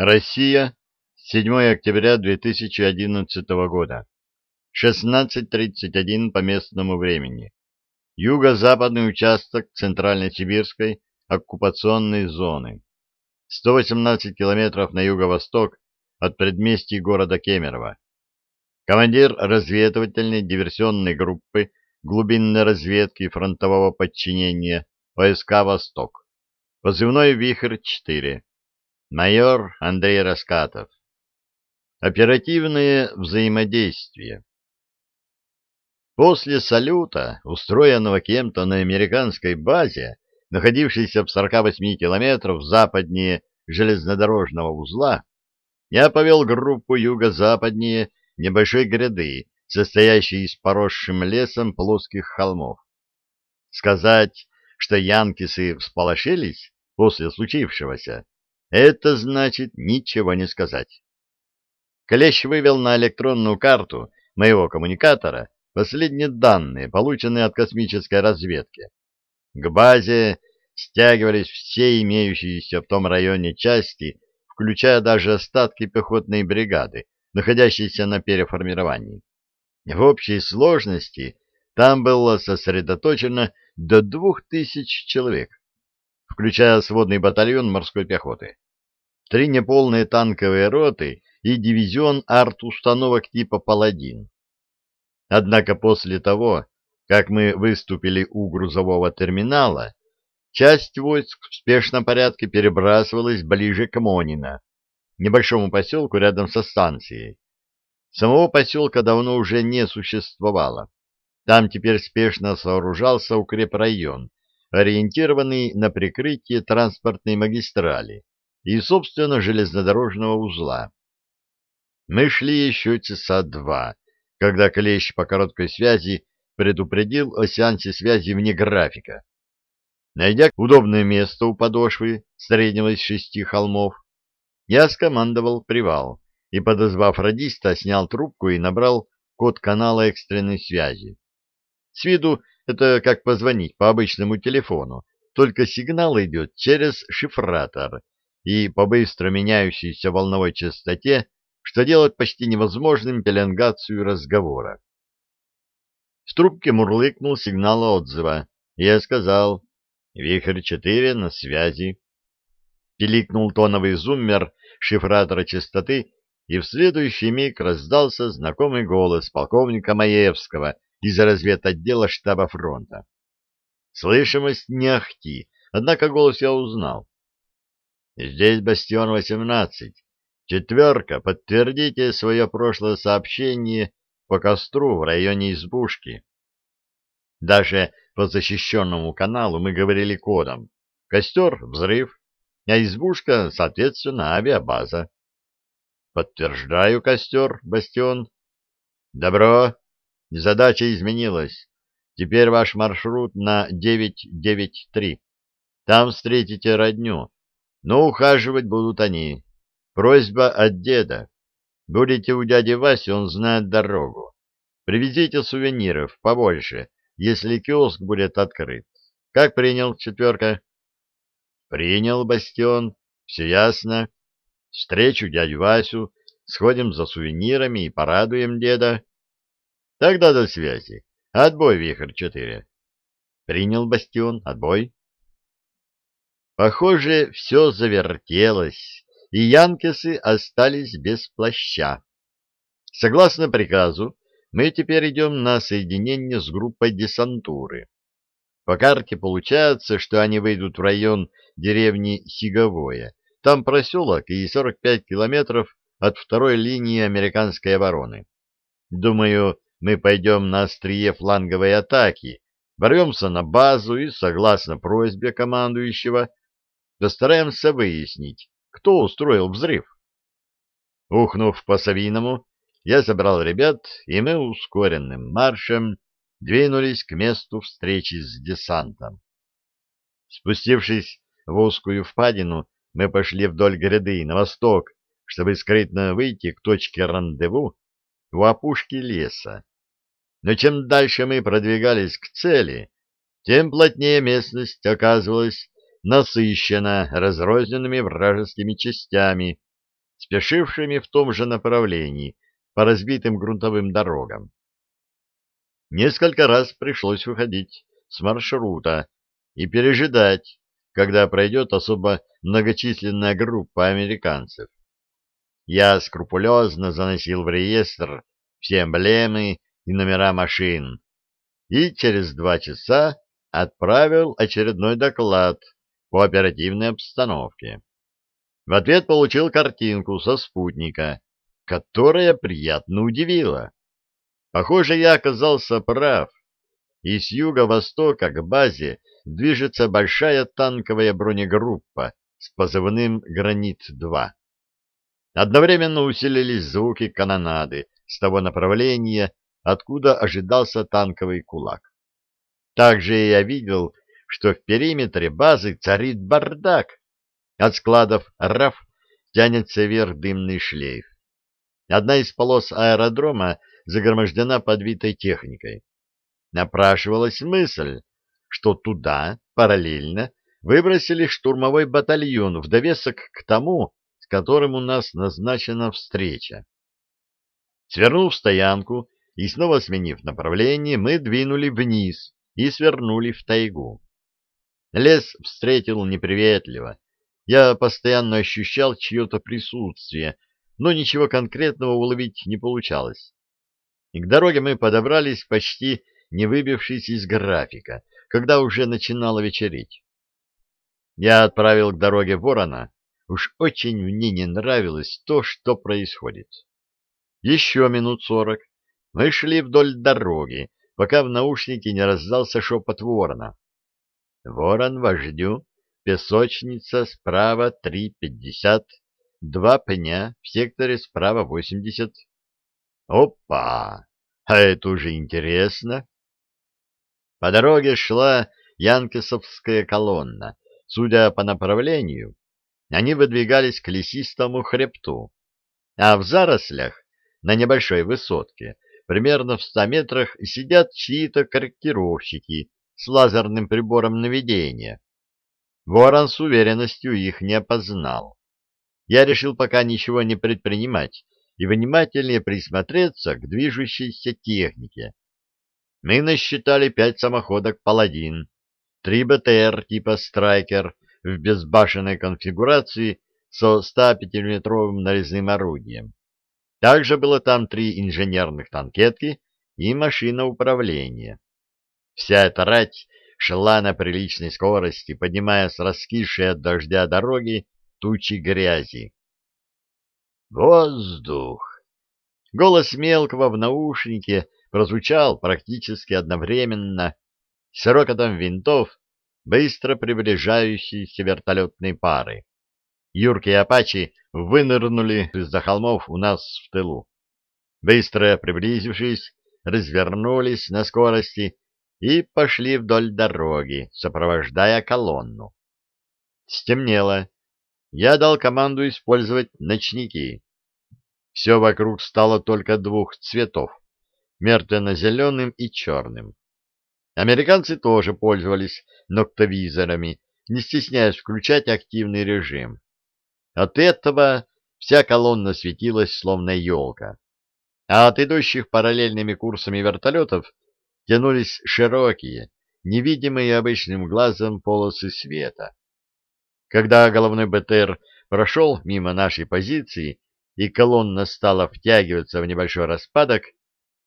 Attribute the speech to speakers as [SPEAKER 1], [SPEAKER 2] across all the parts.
[SPEAKER 1] Россия, 7 октября 2011 года, 16.31 по местному времени. Юго-западный участок Центрально-Сибирской оккупационной зоны. 118 километров на юго-восток от предместий города Кемерово. Командир разведывательной диверсионной группы глубинной разведки фронтового подчинения ОСК «Восток». Позывной «Вихрь-4». Майор Андрей Раскатов. Оперативное взаимодействие. После салюта, устроенного кем-то на американской базе, находившейся в 48 километров западнее железнодорожного узла, я повел группу юго-западнее небольшой гряды, состоящей из поросшим лесом плоских холмов. Сказать, что янкисы всполошились после случившегося, это значит ничего не сказать. Клещ вывел на электронную карту моего коммуникатора последние данные, полученные от космической разведки. К базе стягивались все имеющиеся в том районе части, включая даже остатки пехотной бригады, находящейся на переформировании. В общей сложности там было сосредоточено до двух тысяч человек, включая сводный батальон морской пехоты, три неполные танковые роты и дивизион арт-установок типа «Паладин». Однако после того, как мы выступили у грузового терминала, часть войск в спешном порядке перебрасывалась ближе к Монино, небольшому поселку рядом со станцией. Самого поселка давно уже не существовало. Там теперь спешно сооружался укрепрайон, ориентированный на прикрытие транспортной магистрали и, собственно, железнодорожного узла. Мы шли еще часа два, когда Клещ по короткой связи предупредил о сеансе связи вне графика. Найдя удобное место у подошвы среднего из шести холмов, я скомандовал привал и, подозвав радиста, снял трубку и набрал код канала экстренной связи. С виду это как позвонить по обычному телефону, только сигнал идет через шифратор и по быстро меняющейся волновой частоте, что делает почти невозможным пеленгацию разговора. В трубке мурлыкнул сигнал отзыва, я сказал «Вихрь-4 на связи». Пиликнул тоновый зуммер шифратора частоты, и в следующий миг раздался знакомый голос полковника Маевского из разведотдела штаба фронта. Слышимость не ахти, однако голос я узнал. «Здесь Бастион-18. Четверка, подтвердите свое прошлое сообщение по костру в районе избушки». Даже по защищенному каналу мы говорили кодом. Костер — взрыв, а избушка, соответственно, авиабаза. Подтверждаю, костер, бастион. Добро. Задача изменилась. Теперь ваш маршрут на 993. Там встретите родню. Но ухаживать будут они. Просьба от деда. Будете у дяди Васи, он знает дорогу. Привезите сувениров побольше, если киоск будет открыт. Как принял четверка? Принял, Бастион. Все ясно. Встречу дядю Васю, сходим за сувенирами и порадуем деда. Тогда до связи. Отбой, Вихрь-4. Принял Бастион. Отбой. Похоже, все завертелось, и янкесы остались без плаща. Согласно приказу, мы теперь идем на соединение с группой десантуры. По карте получается, что они выйдут в район деревни Сиговое. Там проселок и 45 километров от второй линии американской обороны. Думаю, мы пойдем на острие фланговой атаки, ворвемся на базу и, согласно просьбе командующего, постараемся выяснить, кто устроил взрыв. Ухнув по Савиному, я собрал ребят, и мы ускоренным маршем двинулись к месту встречи с десантом. Спустившись в узкую впадину, мы пошли вдоль гряды на восток, чтобы скрытно выйти к точке рандеву у опушки леса. Но чем дальше мы продвигались к цели, тем плотнее местность оказывалась насыщена разрозненными вражескими частями, спешившими в том же направлении по разбитым грунтовым дорогам. Несколько раз пришлось выходить с маршрута и пережидать, когда пройдет особо многочисленная группа американцев. Я скрупулезно заносил в реестр все эмблемы и номера машин и через два часа отправил очередной доклад по оперативной обстановке. В ответ получил картинку со спутника, которая приятно удивила. Похоже, я оказался прав, и с юго-востока к базе движется большая танковая бронегруппа с позывным «Гранит-2». Одновременно усилились звуки канонады с того направления, откуда ожидался танковый кулак. Также я видел, что в периметре базы царит бардак. От складов РАФ тянется вверх дымный шлейф. Одна из полос аэродрома загромождена подбитой техникой. Напрашивалась мысль, что туда параллельно выбросили штурмовой батальон в довесок к тому, с которым у нас назначена встреча. Свернув стоянку и снова сменив направление, мы двинули вниз и свернули в тайгу. Лес встретил неприветливо. Я постоянно ощущал чье-то присутствие, но ничего конкретного уловить не получалось. И к дороге мы подобрались, почти не выбившись из графика, когда уже начинало вечереть. Я отправил к дороге ворона, уж очень мне не нравилось то, что происходит. Еще минут сорок мы шли вдоль дороги, пока в наушнике не раздался шепот ворона. «Ворон вождю, песочница справа три пятьдесят, два пня в секторе справа восемьдесят». «Опа! А это уже интересно!» По дороге шла янкесовская колонна. Судя по направлению, они выдвигались к лесистому хребту, а в зарослях на небольшой высотке, примерно в ста метрах, сидят чьи-то корректировщики с лазерным прибором наведения. Ворон с уверенностью их не опознал. Я решил пока ничего не предпринимать и внимательнее присмотреться к движущейся технике. Мы насчитали пять самоходок «Паладин», три БТР типа «Страйкер» в безбашенной конфигурации со 105-мм нарезным орудием. Также было там три инженерных танкетки и машина управления. Вся эта рать шла на приличной скорости, поднимая с раскисшей от дождя дороги тучи грязи. «Воздух!» Голос мелкого в наушнике прозвучал практически одновременно с рокотом винтов быстро приближающейся вертолетной пары. Юрки и Апачи вынырнули из-за холмов у нас в тылу. Быстро приблизившись, развернулись на скорости и пошли вдоль дороги, сопровождая колонну. Стемнело. Я дал команду использовать ночники. Все вокруг стало только двух цветов — мертвенно-зеленым и черным. Американцы тоже пользовались ноктовизорами, не стесняясь включать активный режим. От этого вся колонна светилась, словно елка. А от идущих параллельными курсами вертолетов тянулись широкие, невидимые обычным глазом полосы света. Когда головной БТР прошел мимо нашей позиции и колонна стала втягиваться в небольшой распадок,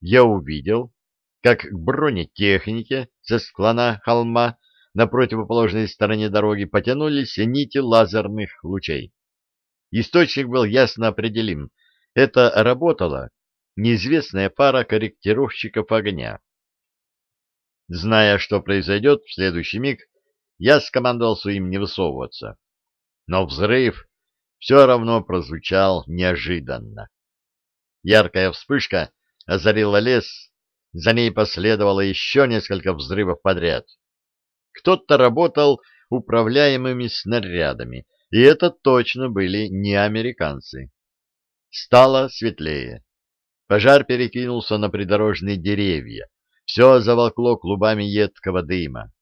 [SPEAKER 1] я увидел, как к бронетехнике со склона холма на противоположной стороне дороги потянулись нити лазерных лучей. Источник был ясно определим. Это работала неизвестная пара корректировщиков огня. Зная, что произойдет в следующий миг, я скомандовал своим не высовываться. Но взрыв все равно прозвучал неожиданно. Яркая вспышка озарила лес, за ней последовало еще несколько взрывов подряд. Кто-то работал управляемыми снарядами, и это точно были не американцы. Стало светлее. Пожар перекинулся на придорожные деревья. Все заволкло клубами едкого дыма.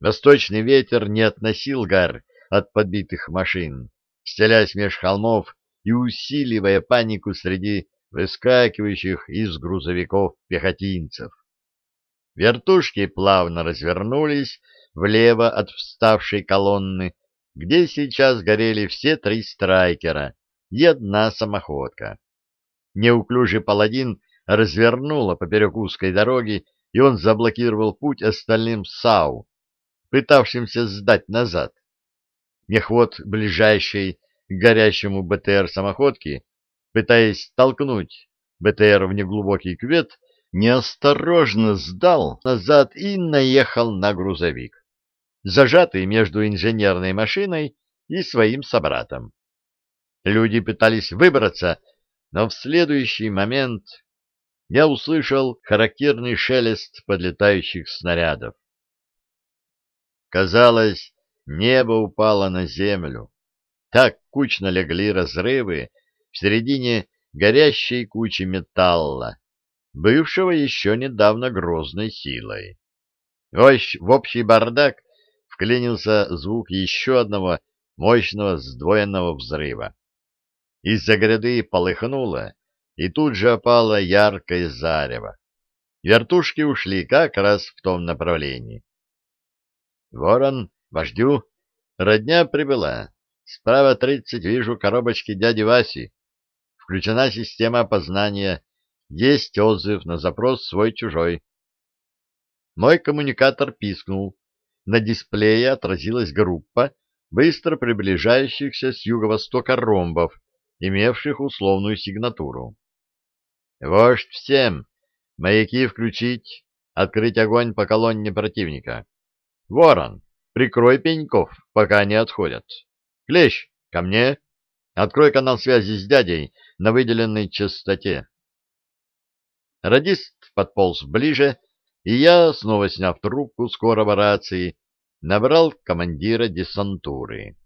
[SPEAKER 1] Восточный ветер не относил гар от подбитых машин. Стелясь меж холмов, и усиливая панику среди выскакивающих из грузовиков пехотинцев. Вертушки плавно развернулись влево от вставшей колонны, где сейчас горели все три страйкера и одна самоходка. Неуклюжий паладин развернула поперек узкой дороги, и он заблокировал путь остальным САУ, пытавшимся сдать назад. Мехвод ближайшей к горящему БТР самоходки, пытаясь толкнуть БТР в неглубокий кювет, неосторожно сдал назад и наехал на грузовик, зажатый между инженерной машиной и своим собратом. Люди пытались выбраться, но в следующий момент я услышал характерный шелест подлетающих снарядов. Казалось, небо упало на землю. Так кучно легли разрывы в середине горящей кучи металла, бывшего еще недавно грозной силой. В общий бардак вклинился звук еще одного мощного сдвоенного взрыва. Из-за гряды полыхнуло, и тут же опало яркое зарево. Вертушки ушли как раз в том направлении. «Ворон, вождю, родня прибыла. Справа тридцать вижу коробочки дяди Васи. Включена система опознания. Есть отзыв на запрос свой-чужой». Мой коммуникатор пискнул. На дисплее отразилась группа быстро приближающихся с юго-востока ромбов, имевших условную сигнатуру. «Вождь всем! Маяки включить, открыть огонь по колонне противника. Ворон, прикрой пеньков, пока не отходят. Клещ, ко мне! Открой канал связи с дядей на выделенной частоте». Радист подполз ближе, и я, снова сняв трубку скорого рации, набрал командира десантуры.